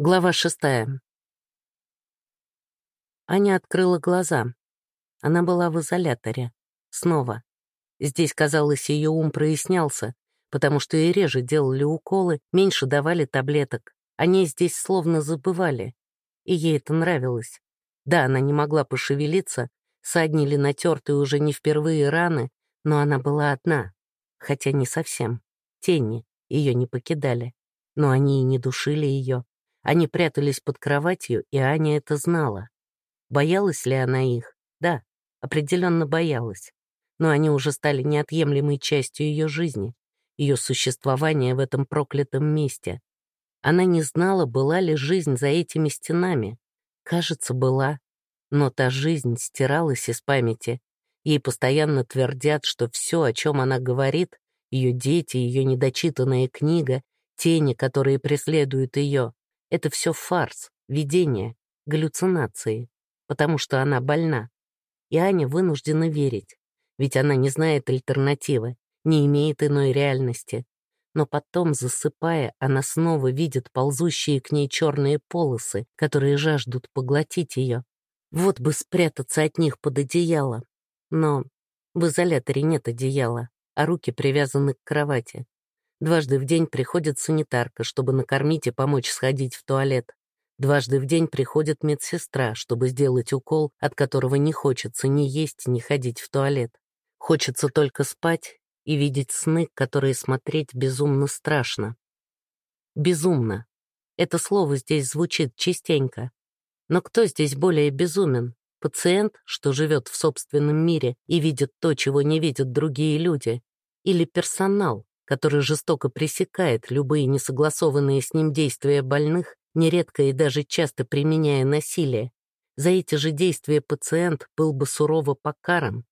Глава шестая. Аня открыла глаза. Она была в изоляторе. Снова. Здесь, казалось, ее ум прояснялся, потому что и реже делали уколы, меньше давали таблеток. Они здесь словно забывали. И ей это нравилось. Да, она не могла пошевелиться, саднили натертые уже не впервые раны, но она была одна. Хотя не совсем. Тени ее не покидали. Но они и не душили ее. Они прятались под кроватью, и Аня это знала. Боялась ли она их? Да, определенно боялась. Но они уже стали неотъемлемой частью ее жизни, ее существования в этом проклятом месте. Она не знала, была ли жизнь за этими стенами. Кажется, была. Но та жизнь стиралась из памяти. Ей постоянно твердят, что все, о чем она говорит, ее дети, ее недочитанная книга, тени, которые преследуют ее, это все фарс, видение, галлюцинации, потому что она больна. И Аня вынуждена верить, ведь она не знает альтернативы, не имеет иной реальности. Но потом, засыпая, она снова видит ползущие к ней черные полосы, которые жаждут поглотить ее. Вот бы спрятаться от них под одеяло. Но в изоляторе нет одеяла, а руки привязаны к кровати. Дважды в день приходит санитарка, чтобы накормить и помочь сходить в туалет. Дважды в день приходит медсестра, чтобы сделать укол, от которого не хочется ни есть, ни ходить в туалет. Хочется только спать и видеть сны, которые смотреть безумно страшно. Безумно. Это слово здесь звучит частенько. Но кто здесь более безумен? Пациент, что живет в собственном мире и видит то, чего не видят другие люди? Или персонал, который жестоко пресекает любые несогласованные с ним действия больных, нередко и даже часто применяя насилие. За эти же действия пациент был бы сурово покаран.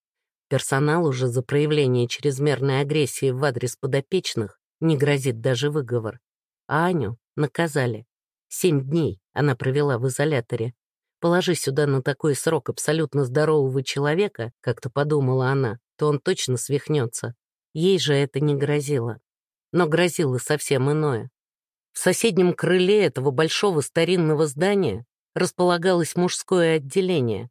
Персоналу же за проявление чрезмерной агрессии в адрес подопечных не грозит даже выговор. А Аню наказали. Семь дней она провела в изоляторе. Положи сюда на такой срок абсолютно здорового человека, как-то подумала она, то он точно свихнется. Ей же это не грозило. Но грозило совсем иное. В соседнем крыле этого большого старинного здания располагалось мужское отделение.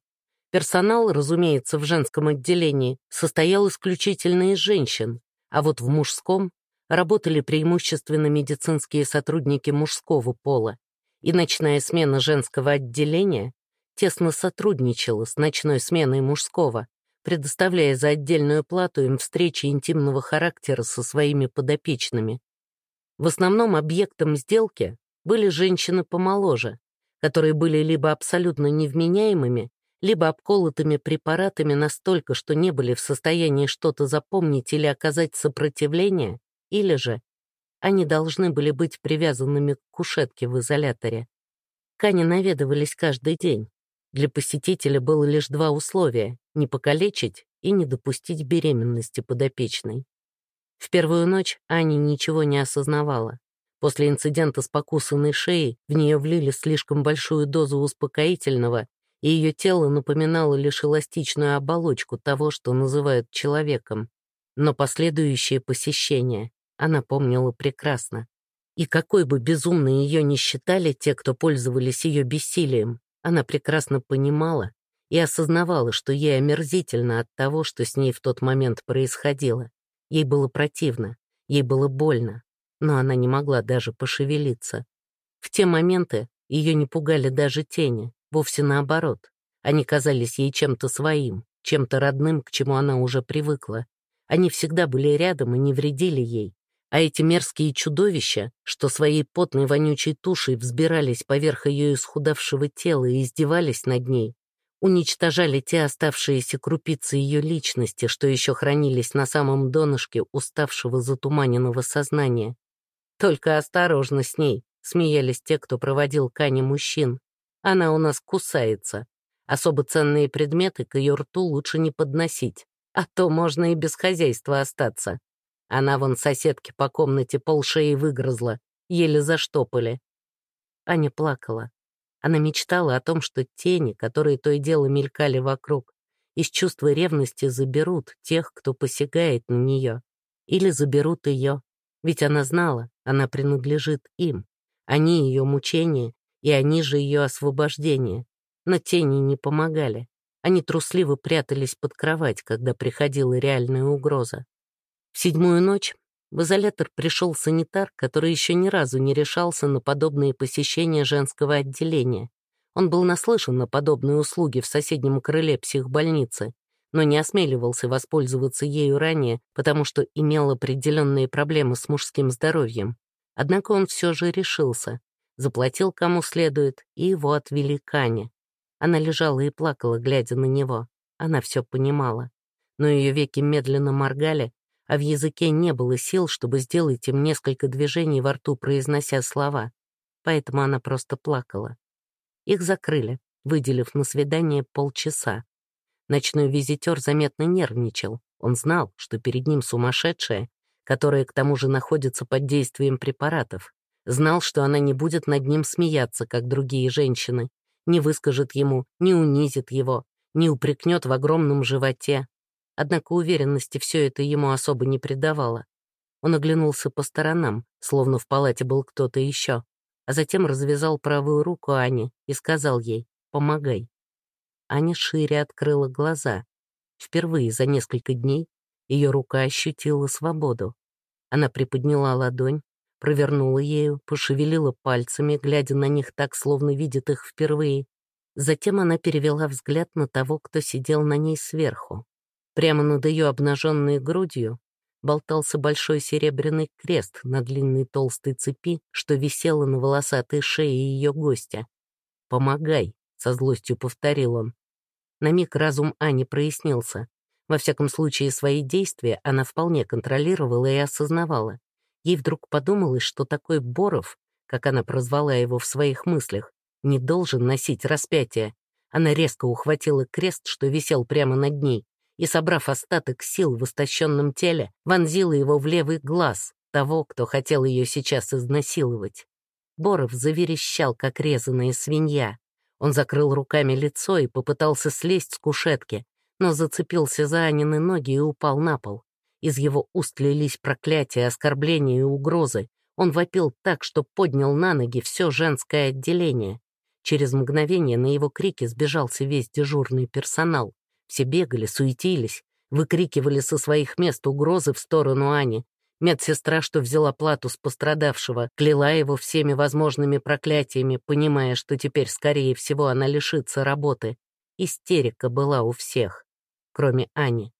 Персонал, разумеется, в женском отделении состоял исключительно из женщин, а вот в мужском работали преимущественно медицинские сотрудники мужского пола, и ночная смена женского отделения тесно сотрудничала с ночной сменой мужского, предоставляя за отдельную плату им встречи интимного характера со своими подопечными. В основном объектом сделки были женщины помоложе, которые были либо абсолютно невменяемыми, либо обколотыми препаратами настолько, что не были в состоянии что-то запомнить или оказать сопротивление, или же они должны были быть привязанными к кушетке в изоляторе. Кани наведывались каждый день, для посетителя было лишь два условия — не покалечить и не допустить беременности подопечной. В первую ночь Аня ничего не осознавала. После инцидента с покусанной шеей в нее влили слишком большую дозу успокоительного, и ее тело напоминало лишь эластичную оболочку того, что называют человеком. Но последующие посещения она помнила прекрасно. И какой бы безумной ее ни считали те, кто пользовались ее бессилием, она прекрасно понимала и осознавала, что ей омерзительно от того, что с ней в тот момент происходило. Ей было противно, ей было больно, но она не могла даже пошевелиться. В те моменты ее не пугали даже тени, вовсе наоборот. Они казались ей чем-то своим, чем-то родным, к чему она уже привыкла. Они всегда были рядом и не вредили ей, а эти мерзкие чудовища, что своей потной вонючей тушей взбирались поверх ее исхудавшего тела и издевались над ней, уничтожали те оставшиеся крупицы ее личности, что еще хранились на самом донышке уставшего затуманенного сознания. «Только осторожно с ней», — смеялись те, кто проводил Кани мужчин. «Она у нас кусается. Особо ценные предметы к ее рту лучше не подносить, а то можно и без хозяйства остаться». Она вон соседке по комнате полшеи выгрызла, еле заштопали. Аня плакала. Она мечтала о том, что тени, которые то и дело мелькали вокруг, из чувства ревности заберут тех, кто посягает на нее. Или заберут ее. Ведь она знала, она принадлежит им. Они ее мучения, и они же ее освобождение. Но тени не помогали. Они трусливо прятались под кровать, когда приходила реальная угроза. В седьмую ночь в изолятор пришел санитар, который еще ни разу не решался на подобные посещения женского отделения. Он был наслышан на подобные услуги в соседнем крыле психбольницы, но не осмеливался воспользоваться ею ранее, потому что имел определенные проблемы с мужским здоровьем. Однако он все же решился, заплатил кому следует, и его отвели к Ане. Она лежала и плакала, глядя на него. Она все понимала. Но ее веки медленно моргали, а в языке не было сил, чтобы сделать им несколько движений во рту, произнося слова. Поэтому она просто плакала. Их закрыли, выделив на свидание полчаса. Ночной визитер заметно нервничал. Он знал, что перед ним сумасшедшая, которая к тому же находится под действием препаратов. Знал, что она не будет над ним смеяться, как другие женщины, не выскажет ему, не унизит его, не упрекнет в огромном животе, Однако уверенности все это ему особо не придавало. Он оглянулся по сторонам, словно в палате был кто-то еще, а затем развязал правую руку Ани и сказал ей «помогай». Аня шире открыла глаза. Впервые за несколько дней ее рука ощутила свободу. Она приподняла ладонь, провернула ею, пошевелила пальцами, глядя на них так, словно видит их впервые. Затем она перевела взгляд на того, кто сидел на ней сверху. Прямо над ее обнаженной грудью болтался большой серебряный крест на длинной толстой цепи, что висело на волосатой шее ее гостя. «Помогай», — со злостью повторил он. На миг разум Ани прояснился. Во всяком случае, свои действия она вполне контролировала и осознавала. Ей вдруг подумалось, что такой Боров, как она прозвала его в своих мыслях, не должен носить распятие. Она резко ухватила крест, что висел прямо над ней, и, собрав остаток сил в истощенном теле, вонзила его в левый глаз того, кто хотел ее сейчас изнасиловать. Боров заверещал, как резаная свинья. Он закрыл руками лицо и попытался слезть с кушетки, но зацепился за Анины ноги и упал на пол. Из его уст лились проклятия, оскорбления и угрозы. Он вопил так, что поднял на ноги все женское отделение. Через мгновение на его крики сбежался весь дежурный персонал. Все бегали, суетились, выкрикивали со своих мест угрозы в сторону Ани. Медсестра, что взяла плату с пострадавшего, кляла его всеми возможными проклятиями, понимая, что теперь, скорее всего, она лишится работы. Истерика была у всех, кроме Ани.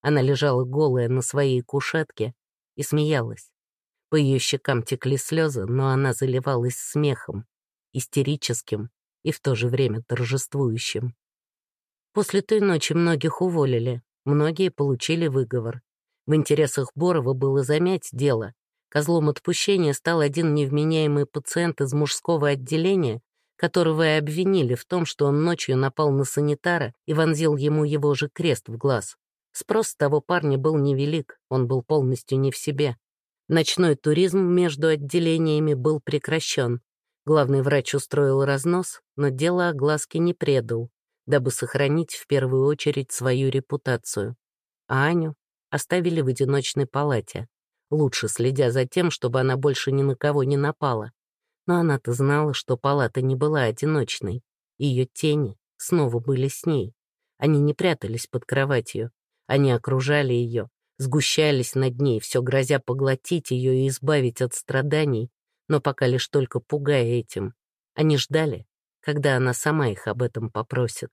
Она лежала голая на своей кушетке и смеялась. По ее щекам текли слезы, но она заливалась смехом, истерическим и в то же время торжествующим. После той ночи многих уволили, многие получили выговор. В интересах Борова было замять дело. Козлом отпущения стал один невменяемый пациент из мужского отделения, которого и обвинили в том, что он ночью напал на санитара и вонзил ему его же крест в глаз. Спрос того парня был невелик, он был полностью не в себе. Ночной туризм между отделениями был прекращен. Главный врач устроил разнос, но дело огласки не предал дабы сохранить в первую очередь свою репутацию. А Аню оставили в одиночной палате, лучше следя за тем, чтобы она больше ни на кого не напала. Но она-то знала, что палата не была одиночной. Ее тени снова были с ней. Они не прятались под кроватью. Они окружали ее, сгущались над ней, все грозя поглотить ее и избавить от страданий, но пока лишь только пугая этим. Они ждали, когда она сама их об этом попросит.